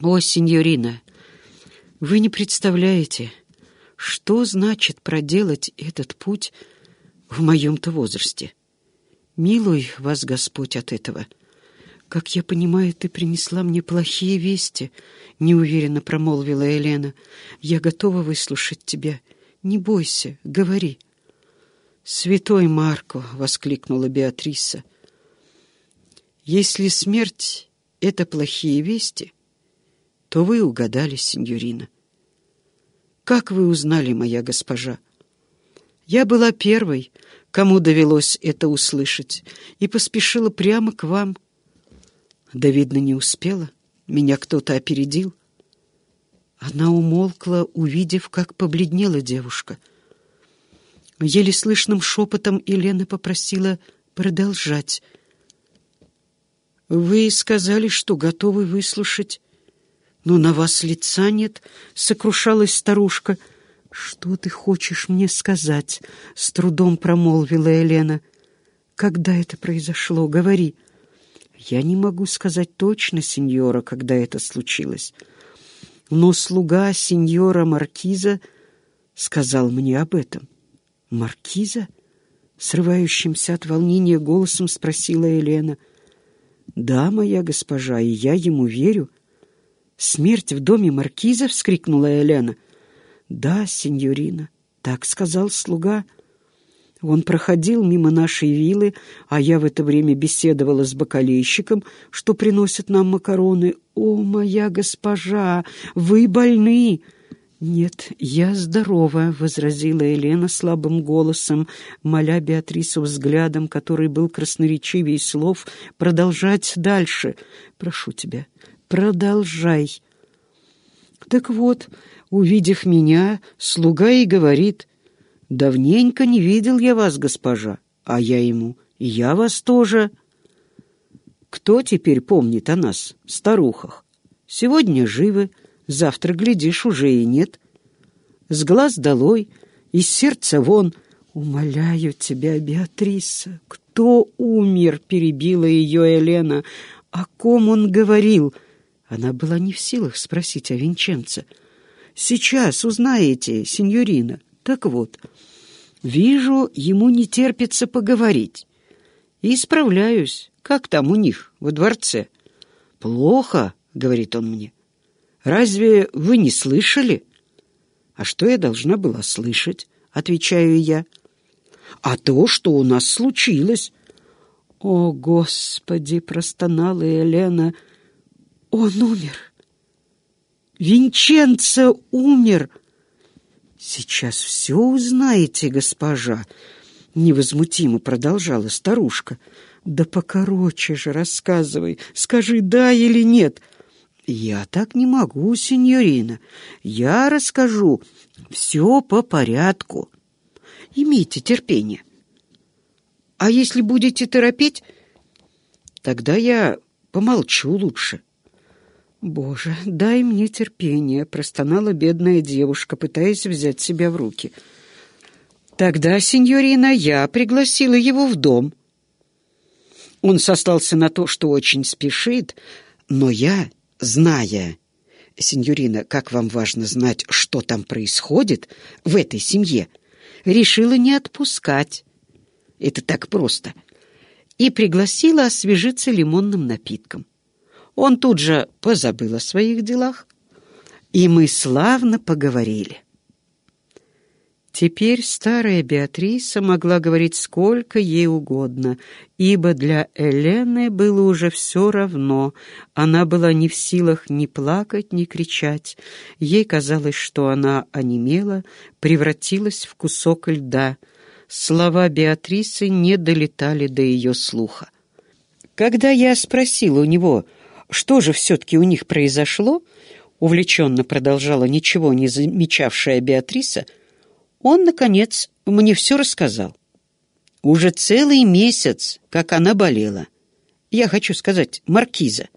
О, сеньорина, вы не представляете, что значит проделать этот путь в моем-то возрасте. Милуй вас Господь от этого. Как я понимаю, ты принесла мне плохие вести, — неуверенно промолвила Елена. Я готова выслушать тебя. Не бойся, говори. «Святой Марко!» — воскликнула Беатриса. «Если смерть — это плохие вести, то вы угадали, сеньорина. Как вы узнали, моя госпожа? Я была первой, кому довелось это услышать, и поспешила прямо к вам. Да, видно, не успела. Меня кто-то опередил. Она умолкла, увидев, как побледнела девушка. Еле слышным шепотом Елена попросила продолжать. «Вы сказали, что готовы выслушать «Но на вас лица нет», — сокрушалась старушка. «Что ты хочешь мне сказать?» — с трудом промолвила Елена. «Когда это произошло? Говори». «Я не могу сказать точно, сеньора, когда это случилось. Но слуга сеньора Маркиза сказал мне об этом». «Маркиза?» — срывающимся от волнения голосом спросила Елена. «Да, моя госпожа, и я ему верю». «Смерть в доме маркиза?» — вскрикнула Елена. «Да, сеньорина, так сказал слуга». Он проходил мимо нашей виллы, а я в это время беседовала с бокалейщиком, что приносит нам макароны. «О, моя госпожа, вы больны!» «Нет, я здорова», — возразила Елена слабым голосом, моля Беатрису взглядом, который был красноречивее слов, продолжать дальше. «Прошу тебя, продолжай. Так вот, увидев меня, слуга и говорит, «Давненько не видел я вас, госпожа». А я ему, «Я вас тоже». Кто теперь помнит о нас, старухах? Сегодня живы, завтра, глядишь, уже и нет. С глаз долой, из сердца вон. Умоляю тебя, Беатриса, кто умер, перебила ее Елена. О ком он говорил — она была не в силах спросить о Винченце. «Сейчас узнаете, сеньорина. Так вот, вижу, ему не терпится поговорить. И справляюсь. Как там у них, во дворце?» «Плохо», — говорит он мне. «Разве вы не слышали?» «А что я должна была слышать?» — отвечаю я. «А то, что у нас случилось». «О, Господи!» — простонала Елена — он умер. Винченцо умер. Сейчас все узнаете, госпожа, невозмутимо продолжала старушка. Да покороче же рассказывай, скажи да или нет. Я так не могу, сеньорина. Я расскажу все по порядку. Имейте терпение. А если будете торопить, тогда я помолчу лучше. «Боже, дай мне терпение», — простонала бедная девушка, пытаясь взять себя в руки. «Тогда, сеньорина, я пригласила его в дом». Он сослался на то, что очень спешит, но я, зная, сеньорина, как вам важно знать, что там происходит в этой семье, решила не отпускать. Это так просто. И пригласила освежиться лимонным напитком. Он тут же позабыл о своих делах, и мы славно поговорили. Теперь старая Беатриса могла говорить сколько ей угодно, ибо для Элены было уже все равно. Она была не в силах ни плакать, ни кричать. Ей казалось, что она онемела, превратилась в кусок льда. Слова Беатрисы не долетали до ее слуха. Когда я спросила у него, что же все-таки у них произошло, увлеченно продолжала ничего не замечавшая Беатриса, он, наконец, мне все рассказал. Уже целый месяц, как она болела. Я хочу сказать, маркиза.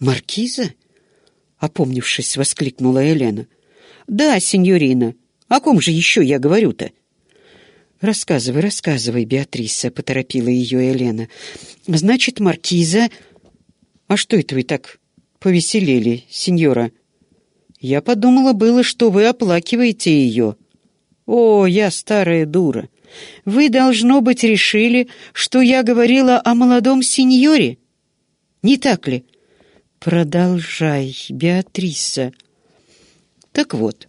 «Маркиза?» — опомнившись, воскликнула Елена. «Да, сеньорина. О ком же еще я говорю-то?» «Рассказывай, рассказывай, Беатриса», — поторопила ее Елена. «Значит, маркиза...» «А что это вы так повеселели, сеньора. Я подумала было, что вы оплакиваете ее. О, я старая дура. Вы, должно быть, решили, что я говорила о молодом сеньоре. Не так ли? Продолжай, Беатриса. Так вот,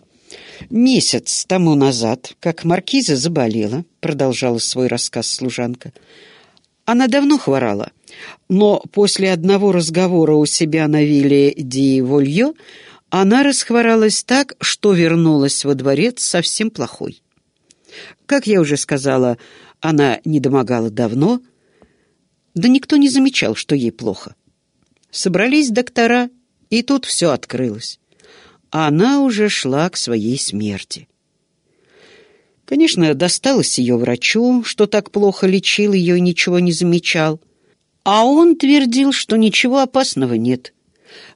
месяц тому назад, как маркиза заболела, продолжала свой рассказ служанка, она давно хворала, но после одного разговора у себя на вилле Ди Вольё она расхворалась так, что вернулась во дворец совсем плохой. Как я уже сказала, она не домогала давно, да никто не замечал, что ей плохо. Собрались доктора, и тут все открылось. Она уже шла к своей смерти. Конечно, досталось ее врачу, что так плохо лечил ее и ничего не замечал. А он твердил, что ничего опасного нет.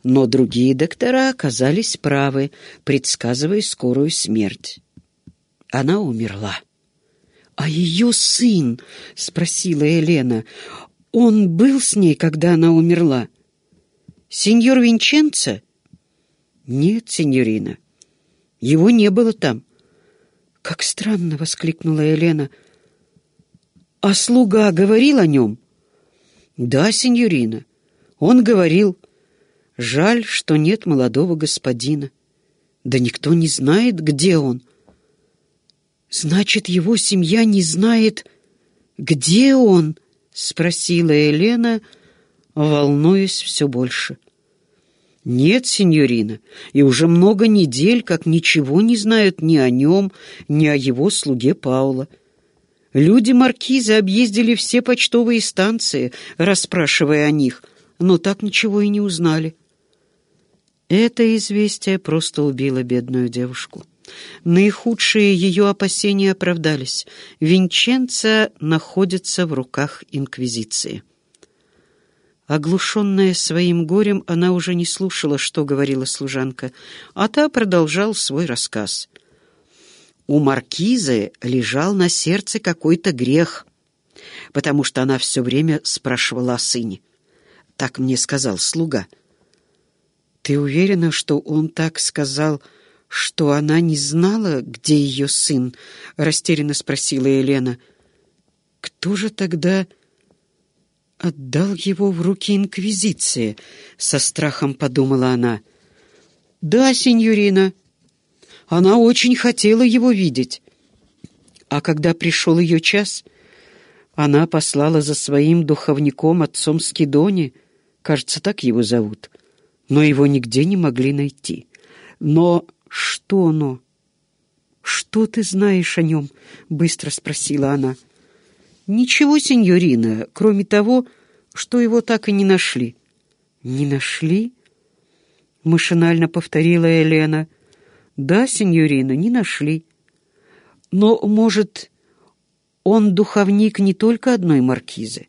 Но другие доктора оказались правы, предсказывая скорую смерть. Она умерла. «А ее сын?» — спросила Елена. «Он был с ней, когда она умерла?» «Сеньор Винченцо?» «Нет, сеньорина. Его не было там». «Как странно!» — воскликнула Елена. «А слуга говорил о нем?» «Да, сеньорина. Он говорил. Жаль, что нет молодого господина. Да никто не знает, где он». «Значит, его семья не знает, где он?» — спросила Елена, волнуясь все больше. «Нет, сеньорина, и уже много недель, как ничего не знают ни о нем, ни о его слуге Паула. Люди Маркиза объездили все почтовые станции, расспрашивая о них, но так ничего и не узнали». Это известие просто убило бедную девушку. Наихудшие ее опасения оправдались. Винченца находится в руках Инквизиции. Оглушенная своим горем, она уже не слушала, что говорила служанка, а та продолжал свой рассказ. У маркизы лежал на сердце какой-то грех, потому что она все время спрашивала о сыне. Так мне сказал слуга. «Ты уверена, что он так сказал, что она не знала, где ее сын?» — растерянно спросила Елена. «Кто же тогда...» отдал его в руки Инквизиции, — со страхом подумала она. Да, сеньорина, она очень хотела его видеть. А когда пришел ее час, она послала за своим духовником, отцом Скидони, кажется, так его зовут, но его нигде не могли найти. Но что оно? «Что ты знаешь о нем?» — быстро спросила она. — «Ничего, сеньорина, кроме того, что его так и не нашли». «Не нашли?» — машинально повторила Елена. «Да, сеньорина, не нашли. Но, может, он духовник не только одной маркизы.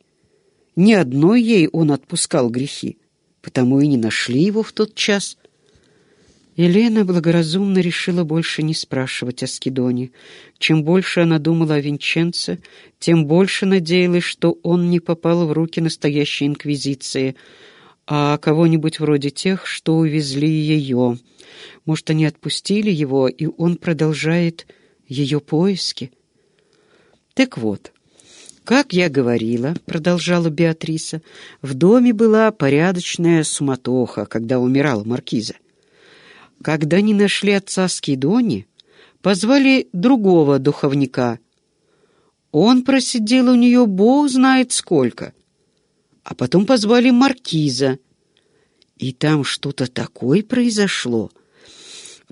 Ни одной ей он отпускал грехи, потому и не нашли его в тот час». Елена благоразумно решила больше не спрашивать о Скидоне. Чем больше она думала о Винченце, тем больше надеялась, что он не попал в руки настоящей инквизиции, а кого-нибудь вроде тех, что увезли ее. Может, они отпустили его, и он продолжает ее поиски? Так вот, как я говорила, продолжала Беатриса, в доме была порядочная суматоха, когда умирала маркиза. Когда не нашли отца Скидони, позвали другого духовника. Он просидел у нее бог знает сколько. А потом позвали маркиза. И там что-то такое произошло,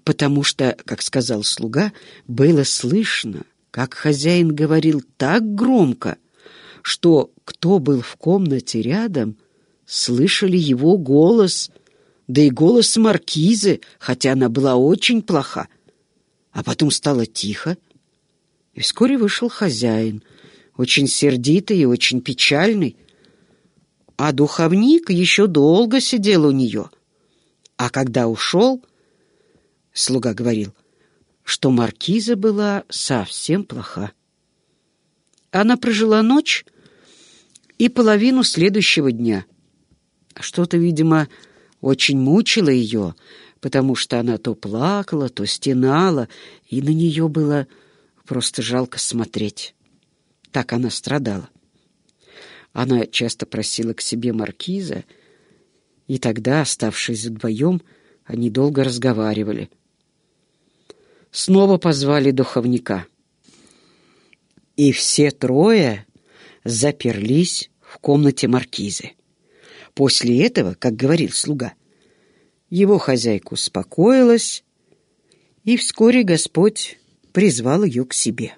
потому что, как сказал слуга, было слышно, как хозяин говорил так громко, что кто был в комнате рядом, слышали его голос — да и голос маркизы, хотя она была очень плоха. А потом стало тихо, и вскоре вышел хозяин, очень сердитый и очень печальный. А духовник еще долго сидел у нее. А когда ушел, слуга говорил, что маркиза была совсем плоха. Она прожила ночь и половину следующего дня. Что-то, видимо, очень мучила ее, потому что она то плакала, то стенала, и на нее было просто жалко смотреть. Так она страдала. Она часто просила к себе маркиза, и тогда, оставшись вдвоем, они долго разговаривали. Снова позвали духовника. И все трое заперлись в комнате маркизы. После этого, как говорил слуга, его хозяйка успокоилась, и вскоре Господь призвал ее к себе.